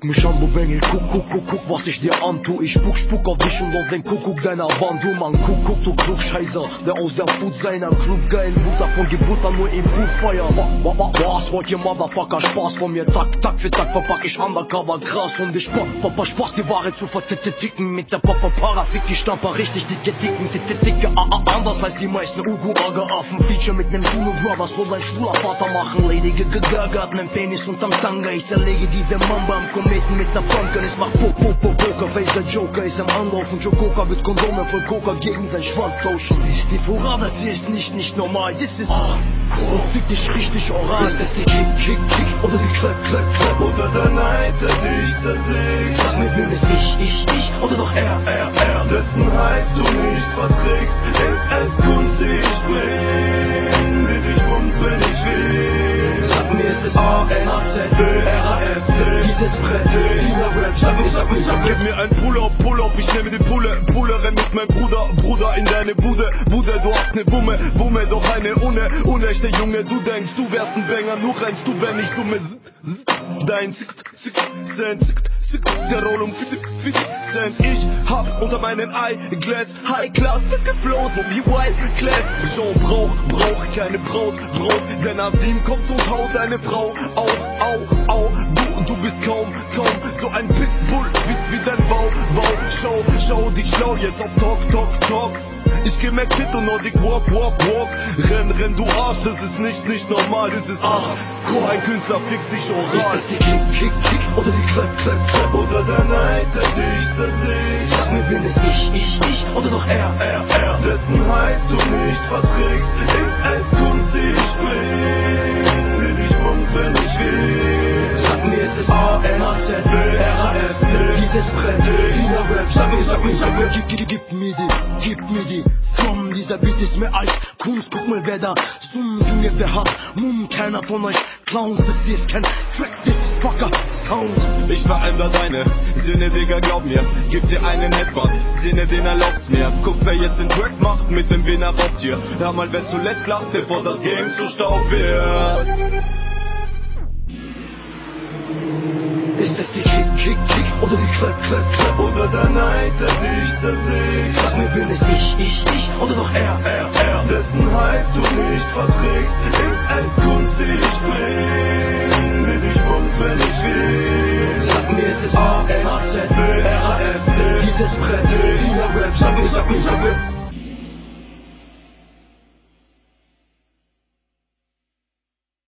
Guck mich an, du Bengel, guck, guck, guck, guck, was ich dir antu. Ich spuck, spuck auf dich und auf den Kuckuck deiner Wand. Du Mann, guck, guck, du Klugscheißer, der aus der Food seiner Club geil Mutter von Geburt an nur im Buchfeuer. Was wollt ihr Motherfucker Spaß von mir? Tag, Tag für Tag verpack ich Undercover Gras und ich Papa, Papa Spaß, die Ware zu verticken. Mit der Papa Para fick die Stamper richtig dicke Dicken, dicke, dicke, ah, ah, anders als die meisten Ugu Aga Affen. Feature mit nem Juno Bro, was soll dein schwuler Vater machen? Lady Gaga hat nen Penis unterm Tanga, ich zerlege diese Mamba am Kometen mit der Pumpkin. Es macht Pop, Pop, Pop, Pokerface, der Joker ist am Anlaufen. Joe Coca wird Kondome voll Coca gegen sein Schwanz tauschen. Ist die Fura, das hier ist nicht, nicht normal. Das ist, ah, oh, fick dich richtig oral. Ist das die Kick, Kick, Kick oder die Clap, Clap, Clap? Oder der Neid, der dich zersägt. Sag mir, wem ist ich, ich, ich oder doch er, er, er? Dessen Heiß du nicht verträgst, ist es Kunst, die ich bring. Gib mir ein Pull-up, Pull-up, ich nehme den Pulle, Pulle, renn mit meinem Bruder, Bruder in deine Bude, Bude, du hast ne Wumme, Wumme, doch eine Une, unechte Junge, du denkst, du wärst ein Banger, nur rennst du, wenn ich dumme dein Cent, der Roll um 50, 50 Cent, ich hab unter meinen Eyeglass High Class gefloat, so wie Wild Class, Jean brauch, brauch keine Braut, Braut, der Nasim kommt und haut deine Frau, au, au, au, du, du bist kaum, kaum, ein Pitbull, wie, wie dein Bau, Bau, Show, Show, dich schlau jetzt auf Talk, Talk, Talk. Ich geh mehr Kit und Nordic Walk, Walk, Walk. Renn, renn, du Arsch, das ist nicht, nicht normal, das ist ach. Guck, ein Künstler fickt sich Ist oral. das die Kick, Kick, Kick oder die Clap, Clap, Clap? Oder der Neid, der dich zersägt. Sag mir, wem ist ich, ich, ich oder doch er, er, er? Dessen Heiß du nicht verträgst, ist es Kunst, dieses Brett, dieser Rap, sag mir, sag mir, sag mir, gib, gib, gib mir die, gib mir die. Drum, dieser Beat ist mehr als Kunst, guck mal, wer da summt, Junge, wer hat Mumm, keiner von euch Clowns, das hier ist kein Track, this is fucker Sound. Ich veränder deine Sinne, Digga, glaub mir. Gib dir einen etwas, Sinne, den erlaubt's mir. Guck, wer jetzt den Track macht mit dem Wiener Raubtier. Hör mal, wer zuletzt lacht, bevor das Game zu Staub wird. Das die Kick, Kick, Kick oder die Clap, Clap, Clap? Oder der Neid, der dich zersägt. Sag mir, wem ist ich, ich, ich oder doch er, er, er? Dessen Heiß du nicht verträgst, ist es Kunst, die ich bring. Die dich bums, wenn ich will. Sag mir, ist es A, N, A, Z, B, R, A, F, dieses Brett, dieser Rap, sag mir, sag mir, sag mir.